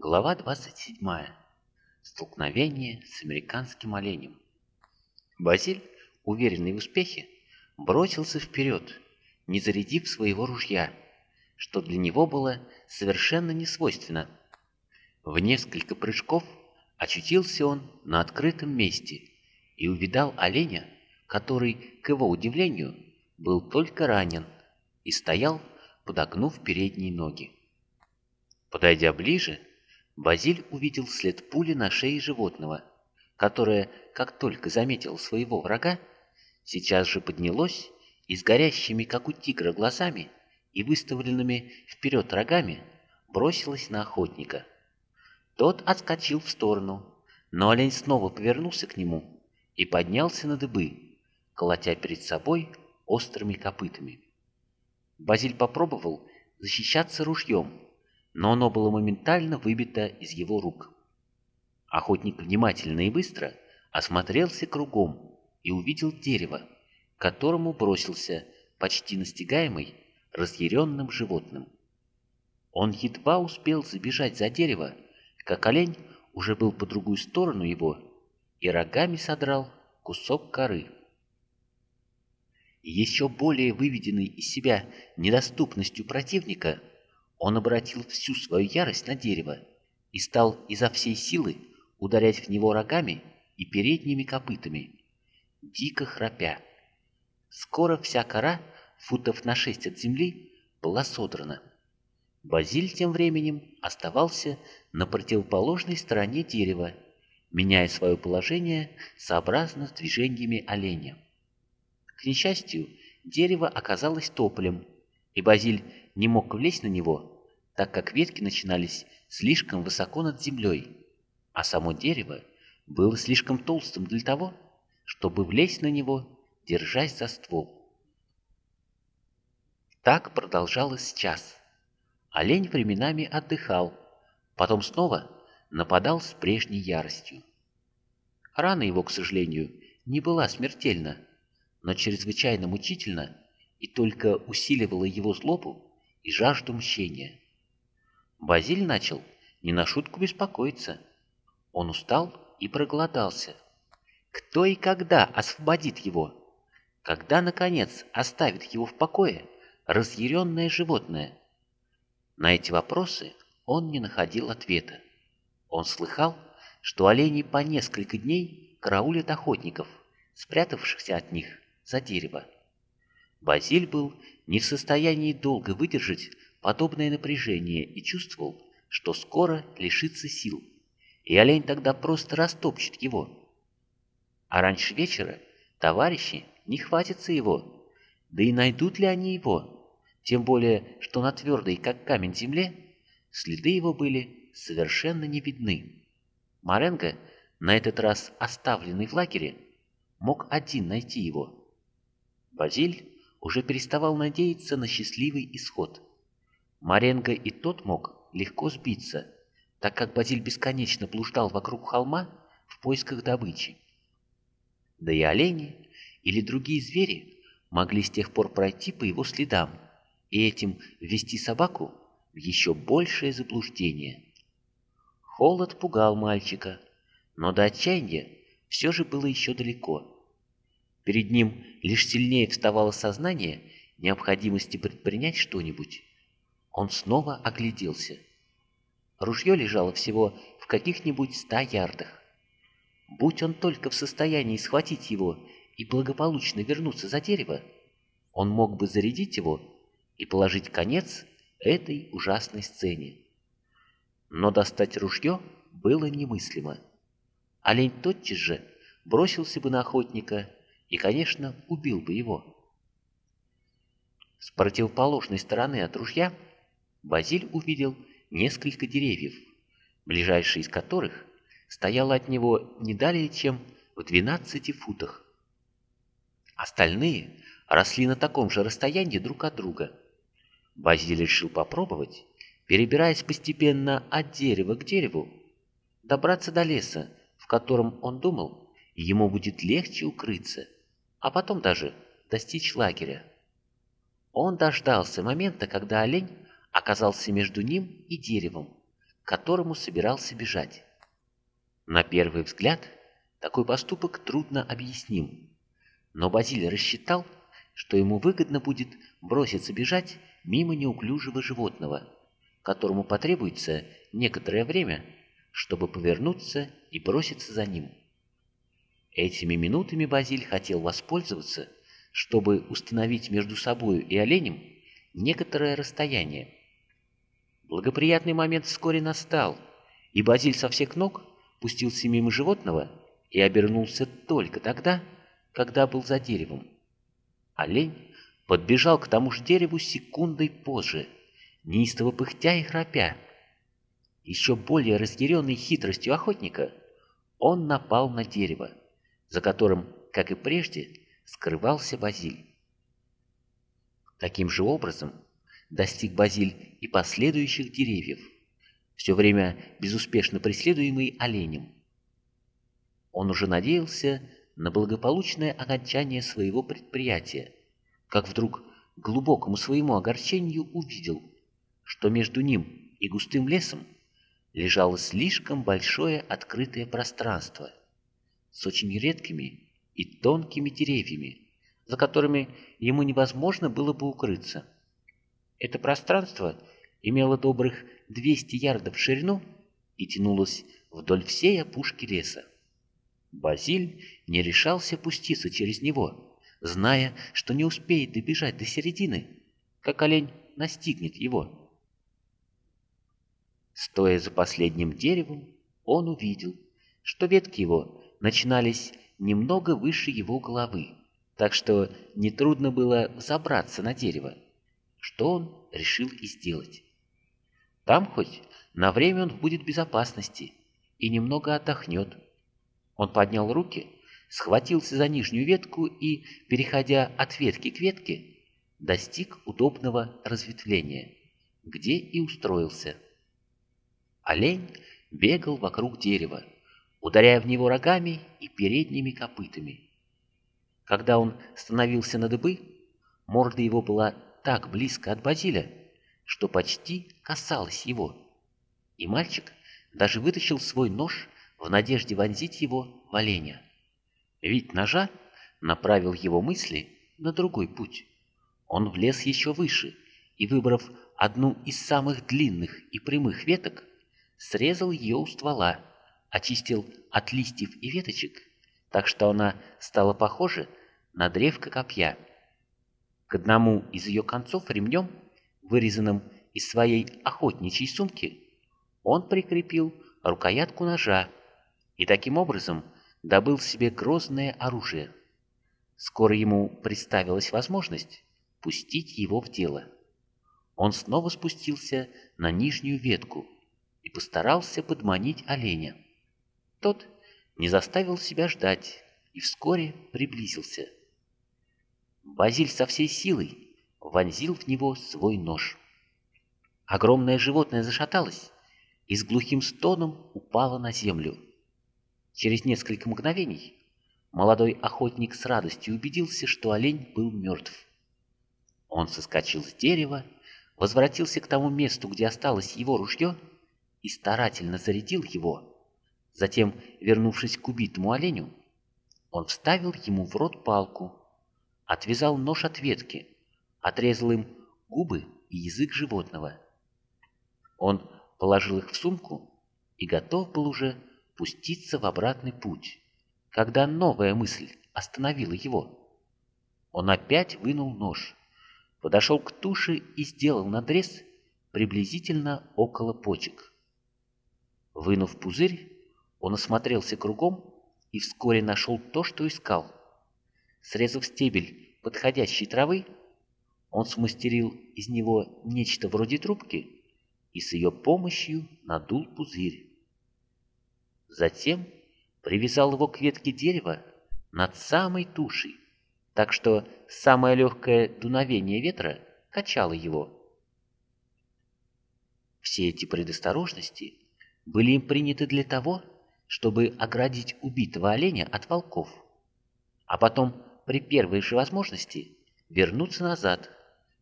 Глава 27. Столкновение с американским оленем. Базиль, уверенный в успехе, бросился вперед, не зарядив своего ружья, что для него было совершенно несвойственно. В несколько прыжков очутился он на открытом месте и увидал оленя, который, к его удивлению, был только ранен и стоял, подогнув передние ноги. Подойдя ближе, Базиль увидел след пули на шее животного, которое, как только заметил своего врага, сейчас же поднялось и с горящими, как у тигра, глазами и выставленными вперед рогами бросилось на охотника. Тот отскочил в сторону, но олень снова повернулся к нему и поднялся на дыбы, колотя перед собой острыми копытами. Базиль попробовал защищаться ружьем, но оно было моментально выбито из его рук. Охотник внимательно и быстро осмотрелся кругом и увидел дерево, к которому бросился почти настигаемый разъяренным животным. Он едва успел забежать за дерево, как олень уже был по другую сторону его и рогами содрал кусок коры. Еще более выведенный из себя недоступностью противника – он обратил всю свою ярость на дерево и стал изо всей силы ударять в него рогами и передними копытами, дико храпя. Скоро вся кора, футов на шесть от земли, была содрана. Базиль тем временем оставался на противоположной стороне дерева, меняя свое положение сообразно с движениями оленя. К несчастью, дерево оказалось тополем, и Базиль не мог влезть на него, так как ветки начинались слишком высоко над землей, а само дерево было слишком толстым для того, чтобы влезть на него, держась за ствол. Так продолжалось час. Олень временами отдыхал, потом снова нападал с прежней яростью. Рана его, к сожалению, не была смертельна, но чрезвычайно мучительна и только усиливала его злобу и жажду мщения. Базиль начал не на шутку беспокоиться. Он устал и проголодался. Кто и когда освободит его? Когда, наконец, оставит его в покое разъяренное животное? На эти вопросы он не находил ответа. Он слыхал, что олени по несколько дней караулят охотников, спрятавшихся от них за дерево. Базиль был не в состоянии долго выдержать подобное напряжение и чувствовал, что скоро лишится сил, и олень тогда просто растопчет его. А раньше вечера товарищи не хватятся его, да и найдут ли они его, тем более, что на твердой, как камень земле, следы его были совершенно не видны. Маренго, на этот раз оставленный в лагере, мог один найти его. Базиль уже переставал надеяться на счастливый исход. Маренго и тот мог легко сбиться, так как Базиль бесконечно блуждал вокруг холма в поисках добычи. Да и олени или другие звери могли с тех пор пройти по его следам и этим ввести собаку в еще большее заблуждение. Холод пугал мальчика, но до отчаяния все же было еще далеко. Перед ним лишь сильнее вставало сознание необходимости предпринять что-нибудь. Он снова огляделся. Ружье лежало всего в каких-нибудь ста ярдах. Будь он только в состоянии схватить его и благополучно вернуться за дерево, он мог бы зарядить его и положить конец этой ужасной сцене. Но достать ружье было немыслимо. Олень тотчас же бросился бы на охотника и, конечно, убил бы его. С противоположной стороны от ружья Базиль увидел несколько деревьев, ближайший из которых стоял от него не далее, чем в 12 футах. Остальные росли на таком же расстоянии друг от друга. Базиль решил попробовать, перебираясь постепенно от дерева к дереву, добраться до леса, в котором он думал, ему будет легче укрыться а потом даже достичь лагеря. Он дождался момента, когда олень оказался между ним и деревом, к которому собирался бежать. На первый взгляд такой поступок трудно объясним, но Базиль рассчитал, что ему выгодно будет броситься бежать мимо неуклюжего животного, которому потребуется некоторое время, чтобы повернуться и броситься за ним. Этими минутами Базиль хотел воспользоваться, чтобы установить между собою и оленем некоторое расстояние. Благоприятный момент вскоре настал, и Базиль со всех ног пустился мимо животного и обернулся только тогда, когда был за деревом. Олень подбежал к тому же дереву секундой позже, неистово пыхтя и храпя. Еще более разъяренный хитростью охотника, он напал на дерево, за которым, как и прежде, скрывался Базиль. Таким же образом достиг Базиль и последующих деревьев, все время безуспешно преследуемый оленем. Он уже надеялся на благополучное окончание своего предприятия, как вдруг глубокому своему огорчению увидел, что между ним и густым лесом лежало слишком большое открытое пространство с очень редкими и тонкими деревьями, за которыми ему невозможно было бы укрыться. Это пространство имело добрых 200 ярдов в ширину и тянулось вдоль всей опушки леса. Базиль не решался пуститься через него, зная, что не успеет добежать до середины, как олень настигнет его. Стоя за последним деревом, он увидел, что ветки его начинались немного выше его головы, так что нетрудно было забраться на дерево, что он решил и сделать. Там хоть на время он будет в безопасности и немного отдохнет, он поднял руки, схватился за нижнюю ветку и, переходя от ветки к ветке, достиг удобного разветвления, где и устроился. Олень бегал вокруг дерева, ударяя в него рогами и передними копытами. Когда он становился на дыбы, морда его была так близко от Базиля, что почти касалась его. И мальчик даже вытащил свой нож в надежде вонзить его в оленя. Вид ножа направил его мысли на другой путь. Он влез еще выше и, выбрав одну из самых длинных и прямых веток, срезал ее у ствола, очистил от листьев и веточек, так что она стала похожа на древко копья. К одному из ее концов ремнем, вырезанным из своей охотничьей сумки, он прикрепил рукоятку ножа, и таким образом добыл себе грозное оружие. Скоро ему представилась возможность пустить его в дело. Он снова спустился на нижнюю ветку и постарался подманить оленя. Тот не заставил себя ждать и вскоре приблизился. Базиль со всей силой вонзил в него свой нож. Огромное животное зашаталось и с глухим стоном упало на землю. Через несколько мгновений молодой охотник с радостью убедился, что олень был мертв. Он соскочил с дерева, возвратился к тому месту, где осталось его ружье, и старательно зарядил его. Затем, вернувшись к убитому оленю, он вставил ему в рот палку, отвязал нож от ветки, отрезал им губы и язык животного. Он положил их в сумку и готов был уже пуститься в обратный путь, когда новая мысль остановила его. Он опять вынул нож, подошел к туше и сделал надрез приблизительно около почек. Вынув пузырь, он осмотрелся кругом и вскоре нашел то, что искал. Срезав стебель подходящей травы, он смастерил из него нечто вроде трубки и с ее помощью надул пузырь. Затем привязал его к ветке дерева над самой тушей, так что самое легкое дуновение ветра качало его. Все эти предосторожности были им приняты для того, чтобы оградить убитого оленя от волков, а потом при первой же возможности вернуться назад,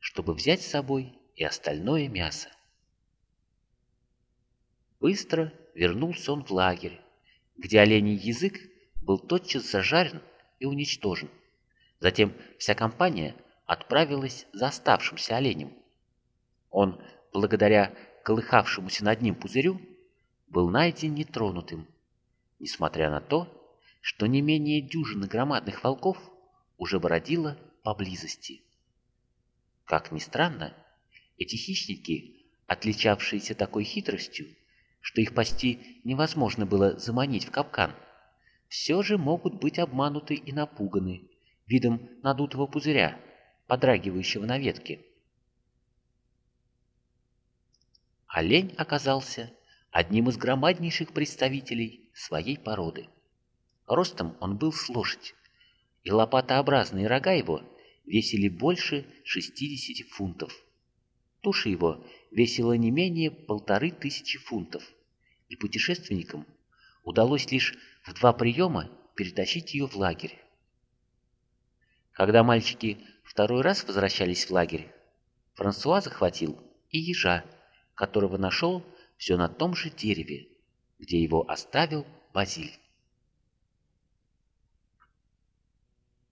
чтобы взять с собой и остальное мясо. Быстро вернулся он в лагерь, где оленей язык был тотчас зажарен и уничтожен. Затем вся компания отправилась за оставшимся оленем. Он, благодаря колыхавшемуся над ним пузырю, был найден нетронутым, несмотря на то, что не менее дюжины громадных волков уже бродило поблизости. Как ни странно, эти хищники, отличавшиеся такой хитростью, что их почти невозможно было заманить в капкан, все же могут быть обмануты и напуганы видом надутого пузыря, подрагивающего на ветке. Олень оказался одним из громаднейших представителей своей породы. Ростом он был с лошадь, и лопатообразные рога его весили больше 60 фунтов. Туша его весила не менее полторы тысячи фунтов, и путешественникам удалось лишь в два приема перетащить ее в лагерь. Когда мальчики второй раз возвращались в лагерь, Франсуа захватил и ежа, которого нашел все на том же дереве, где его оставил Базиль.